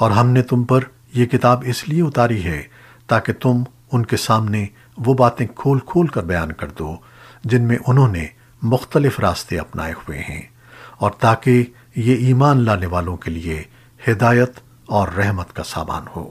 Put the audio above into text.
اور ہم نے تم پر یہ کتاب اس لیے اتاری ہے تاکہ تم ان کے سامنے وہ باتیں کھول کھول کر بیان کر دو جن میں انہوں نے مختلف راستے اپنائے ہوئے ہیں اور تاکہ یہ ایمان لانے والوں کے لیے ہدایت اور رحمت کا سامان ہو۔